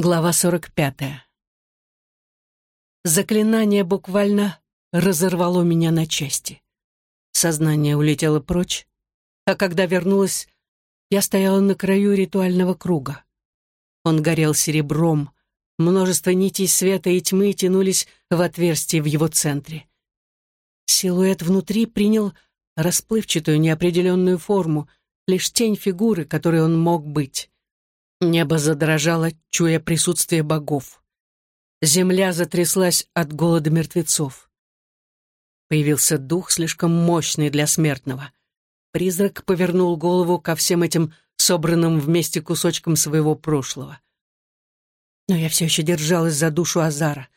Глава 45. Заклинание буквально разорвало меня на части. Сознание улетело прочь, а когда вернулась, я стояла на краю ритуального круга. Он горел серебром, множество нитей света и тьмы тянулись в отверстие в его центре. Силуэт внутри принял расплывчатую неопределенную форму, лишь тень фигуры, которой он мог быть. Небо задрожало, чуя присутствие богов. Земля затряслась от голода мертвецов. Появился дух, слишком мощный для смертного. Призрак повернул голову ко всем этим собранным вместе кусочкам своего прошлого. Но я все еще держалась за душу Азара.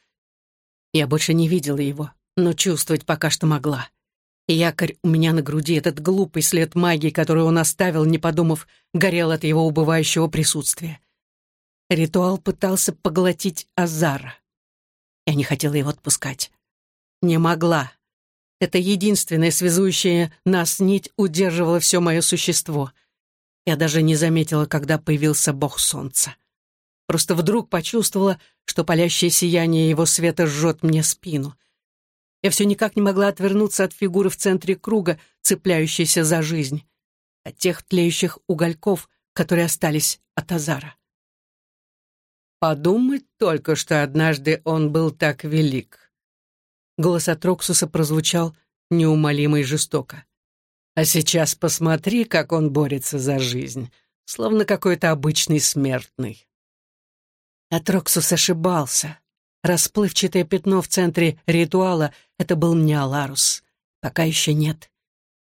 Я больше не видела его, но чувствовать пока что могла. Якорь у меня на груди, этот глупый след магии, который он оставил, не подумав, горел от его убывающего присутствия. Ритуал пытался поглотить Азара. Я не хотела его отпускать. Не могла. Это единственное связующее нас нить удерживало все мое существо. Я даже не заметила, когда появился бог солнца. Просто вдруг почувствовала, что палящее сияние его света жжет мне спину — я все никак не могла отвернуться от фигуры в центре круга, цепляющейся за жизнь, от тех тлеющих угольков, которые остались от Азара. «Подумать только, что однажды он был так велик». Голос от Роксуса прозвучал неумолимо и жестоко. «А сейчас посмотри, как он борется за жизнь, словно какой-то обычный смертный». Атроксус ошибался. Расплывчатое пятно в центре ритуала — это был не Аларус. Пока еще нет.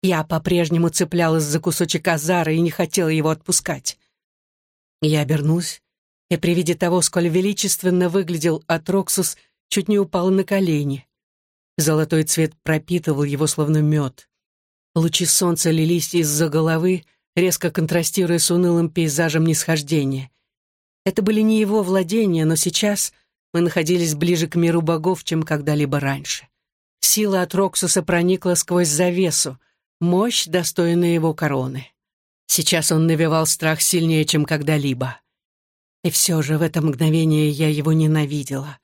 Я по-прежнему цеплялась за кусочек азара и не хотела его отпускать. Я обернулась, и при виде того, сколь величественно выглядел Атроксус, чуть не упал на колени. Золотой цвет пропитывал его словно мед. Лучи солнца лились из-за головы, резко контрастируя с унылым пейзажем нисхождения. Это были не его владения, но сейчас — мы находились ближе к миру богов, чем когда-либо раньше. Сила от Роксуса проникла сквозь завесу, мощь, достойная его короны. Сейчас он навевал страх сильнее, чем когда-либо. И все же в это мгновение я его ненавидела.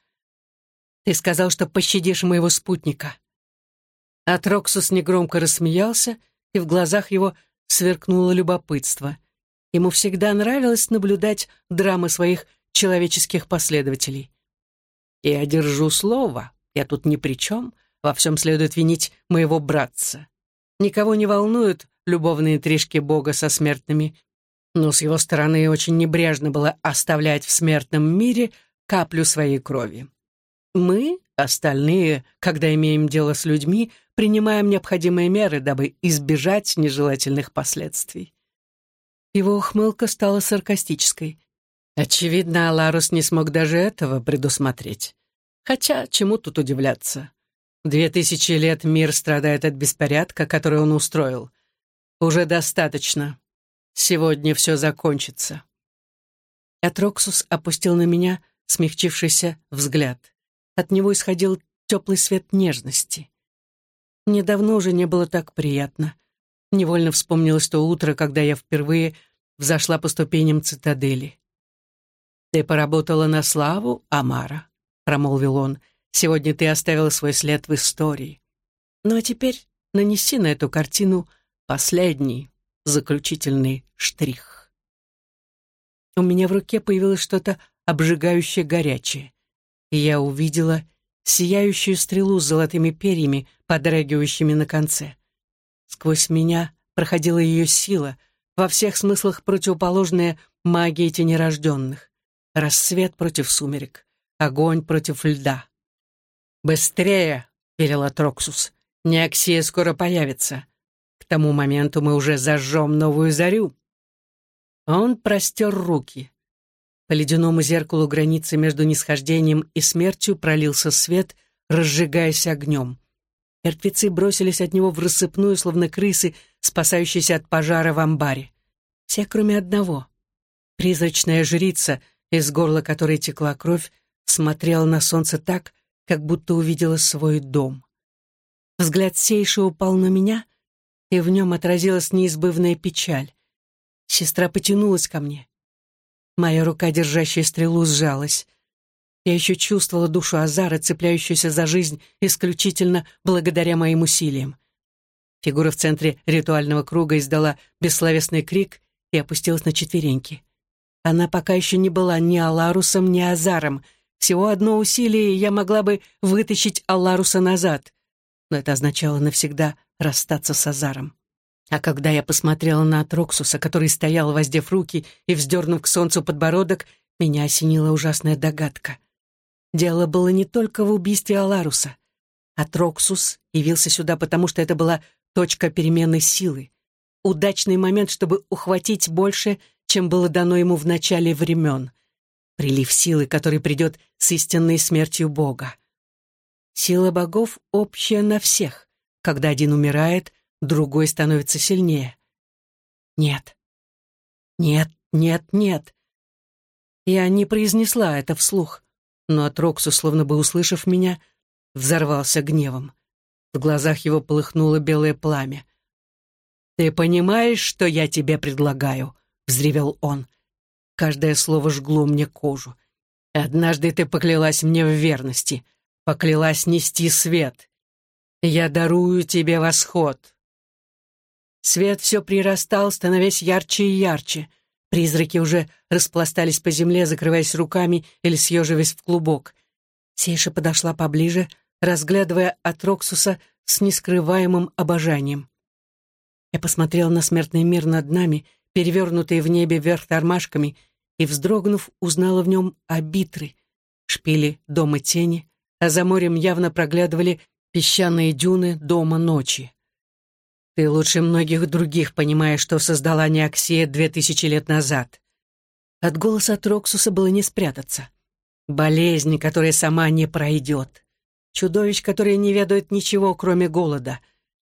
«Ты сказал, что пощадишь моего спутника». Атроксус негромко рассмеялся, и в глазах его сверкнуло любопытство. Ему всегда нравилось наблюдать драмы своих человеческих последователей. Я держу слово. Я тут ни при чем. Во всем следует винить моего братца. Никого не волнуют любовные интрижки Бога со смертными, но с его стороны очень небрежно было оставлять в смертном мире каплю своей крови. Мы, остальные, когда имеем дело с людьми, принимаем необходимые меры, дабы избежать нежелательных последствий. Его ухмылка стала саркастической. Очевидно, Аларус не смог даже этого предусмотреть. Хотя, чему тут удивляться? Две тысячи лет мир страдает от беспорядка, который он устроил. Уже достаточно. Сегодня все закончится. Атроксус опустил на меня смягчившийся взгляд. От него исходил теплый свет нежности. Недавно уже не было так приятно. Невольно вспомнилось то утро, когда я впервые взошла по ступеням цитадели. «Ты поработала на славу, Амара», — промолвил он. «Сегодня ты оставила свой след в истории. Ну а теперь нанеси на эту картину последний, заключительный штрих». У меня в руке появилось что-то обжигающее горячее, и я увидела сияющую стрелу с золотыми перьями, подрагивающими на конце. Сквозь меня проходила ее сила, во всех смыслах противоположная магии тенерожденных рассвет против сумерек, огонь против льда. «Быстрее!» — велел Атроксус. «Неоксия скоро появится. К тому моменту мы уже зажжем новую зарю». Он простер руки. По ледяному зеркалу границы между нисхождением и смертью пролился свет, разжигаясь огнем. Мертвецы бросились от него в рассыпную, словно крысы, спасающиеся от пожара в амбаре. Все, кроме одного. Призрачная жрица — из горла которой текла кровь, смотрела на солнце так, как будто увидела свой дом. Взгляд Сейши упал на меня, и в нем отразилась неизбывная печаль. Сестра потянулась ко мне. Моя рука, держащая стрелу, сжалась. Я еще чувствовала душу Азара, цепляющуюся за жизнь исключительно благодаря моим усилиям. Фигура в центре ритуального круга издала бессловесный крик и опустилась на четвереньки. Она пока еще не была ни Аларусом, ни Азаром. Всего одно усилие, и я могла бы вытащить Аларуса назад. Но это означало навсегда расстаться с Азаром. А когда я посмотрела на Атроксуса, который стоял, воздев руки и вздернув к солнцу подбородок, меня осенила ужасная догадка. Дело было не только в убийстве Аларуса. Атроксус явился сюда, потому что это была точка перемены силы. Удачный момент, чтобы ухватить больше, чем было дано ему в начале времен. Прилив силы, который придет с истинной смертью Бога. Сила богов общая на всех. Когда один умирает, другой становится сильнее. Нет. Нет, нет, нет. Я не произнесла это вслух, но Атроксу, словно бы услышав меня, взорвался гневом. В глазах его полыхнуло белое пламя. «Ты понимаешь, что я тебе предлагаю?» — взревел он. Каждое слово жгло мне кожу. «Однажды ты поклялась мне в верности, поклялась нести свет. Я дарую тебе восход, Свет все прирастал, становясь ярче и ярче. Призраки уже распластались по земле, закрываясь руками или съеживаясь в клубок. Сейша подошла поближе, разглядывая Атроксуса с нескрываемым обожанием. Я посмотрел на смертный мир над нами, перевернутый в небе вверх тормашками, и, вздрогнув, узнала в нем обитры, шпили дома тени, а за морем явно проглядывали песчаные дюны дома ночи. Ты лучше многих других понимаешь, что создала Неоксия две тысячи лет назад. От голоса Троксуса было не спрятаться. Болезнь, которая сама не пройдет. Чудовищ, которые не ведают ничего, кроме голода.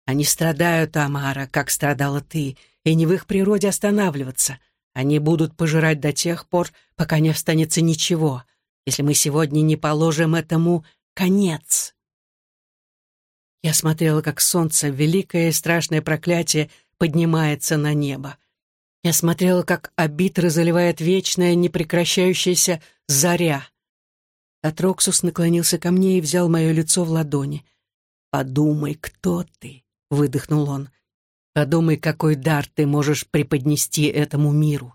Они страдают, Амара, как страдала ты, и не в их природе останавливаться. Они будут пожирать до тех пор, пока не останется ничего, если мы сегодня не положим этому конец. Я смотрела, как солнце, великое и страшное проклятие, поднимается на небо. Я смотрела, как обитры заливает вечная, непрекращающаяся заря. Атроксус наклонился ко мне и взял мое лицо в ладони. «Подумай, кто ты?» — выдохнул он. «Подумай, какой дар ты можешь преподнести этому миру.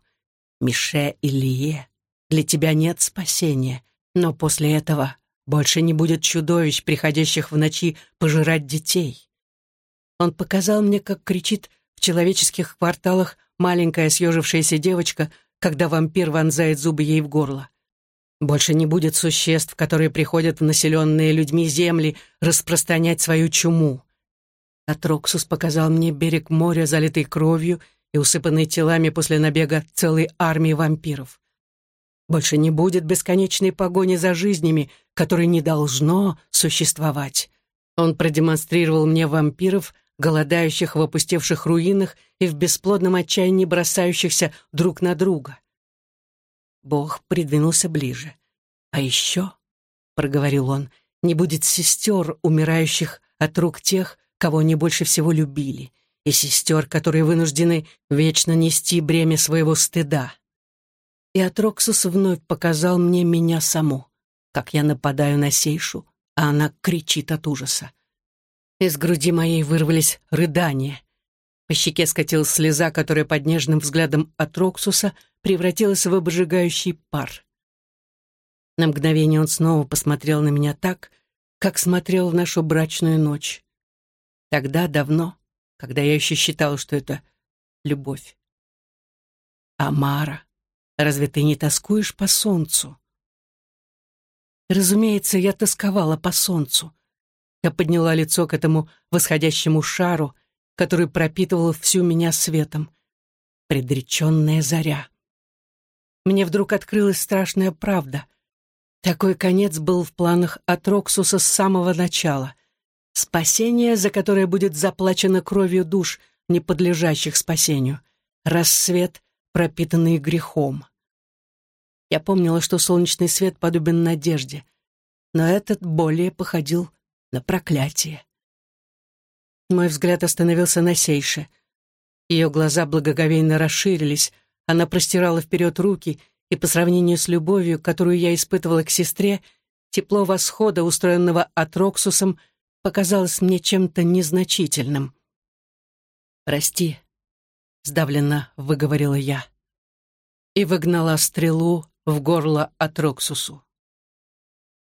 Мише и Лие, для тебя нет спасения, но после этого больше не будет чудовищ, приходящих в ночи пожирать детей. Он показал мне, как кричит в человеческих кварталах маленькая съежившаяся девочка, когда вампир вонзает зубы ей в горло. Больше не будет существ, которые приходят в населенные людьми земли распространять свою чуму. Атроксус показал мне берег моря, залитый кровью и усыпанный телами после набега целой армии вампиров. Больше не будет бесконечной погони за жизнями, которой не должно существовать. Он продемонстрировал мне вампиров, голодающих в опустевших руинах и в бесплодном отчаянии бросающихся друг на друга. Бог придвинулся ближе. «А еще», — проговорил он, — «не будет сестер, умирающих от рук тех, кого они больше всего любили, и сестер, которые вынуждены вечно нести бремя своего стыда» и Атроксус вновь показал мне меня саму, как я нападаю на Сейшу, а она кричит от ужаса. Из груди моей вырвались рыдания. По щеке скатилась слеза, которая под нежным взглядом Атроксуса превратилась в обжигающий пар. На мгновение он снова посмотрел на меня так, как смотрел в нашу брачную ночь. Тогда, давно, когда я еще считала, что это любовь. Амара. Разве ты не тоскуешь по солнцу? Разумеется, я тосковала по солнцу. Я подняла лицо к этому восходящему шару, который пропитывал всю меня светом. Предреченная заря. Мне вдруг открылась страшная правда. Такой конец был в планах Атроксуса с самого начала. Спасение, за которое будет заплачено кровью душ, не подлежащих спасению. Рассвет, пропитанные грехом. Я помнила, что солнечный свет подобен надежде, но этот более походил на проклятие. Мой взгляд остановился на Сейше. Ее глаза благоговейно расширились, она простирала вперед руки, и по сравнению с любовью, которую я испытывала к сестре, тепло восхода, устроенного Атроксусом, показалось мне чем-то незначительным. «Прости», — сдавленно выговорила я, и выгнала стрелу в горло Атроксусу.